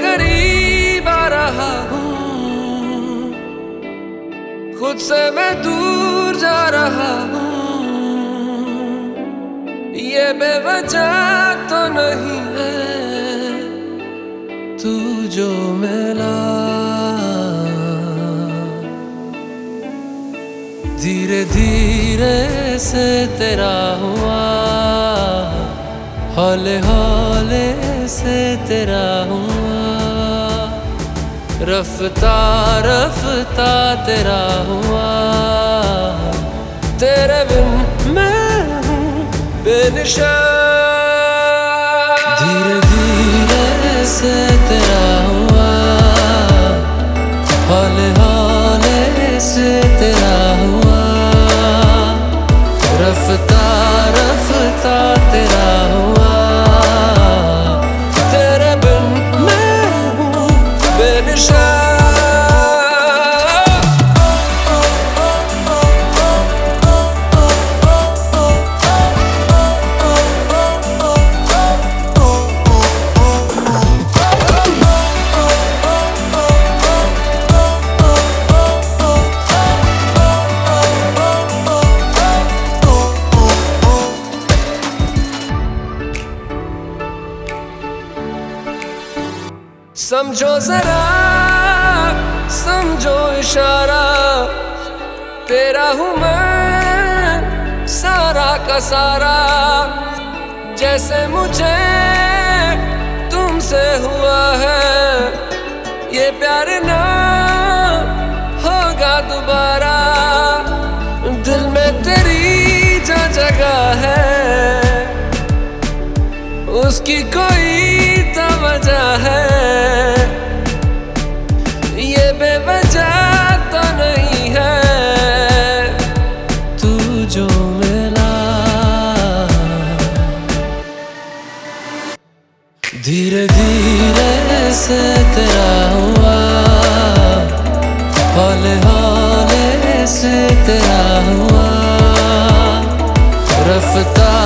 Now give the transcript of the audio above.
करीब आ रहा हूँ। खुद से मैं दूर जा रहा हूँ। ये बेवजह तो नहीं है तू जो मिला। धीरे धीरे से तेरा हुआ। हौले हौले से तेरा हुआ। रफ्ता रफ्ता तेरा हुआ। तेरे बिन मैं हूँ धीरे धीरे से समझो जरा, समझो इशारा। तेरा हूँ मैं, सारा का सारा। जैसे मुझे तुमसे हुआ है, ये प्यार ना धीरे धीरे से तेरा हुआ। हौले हौले से तेरा हुआ। रफ्ता